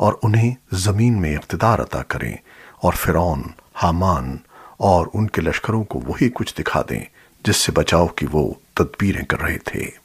اور انہیں زمین میں اقتدار عطا کریں اور فرعون، حامان اور ان کے لشکروں کو وہی کچھ دکھا دیں جس سے بچاؤ کی وہ تدبیریں کر رہے تھے۔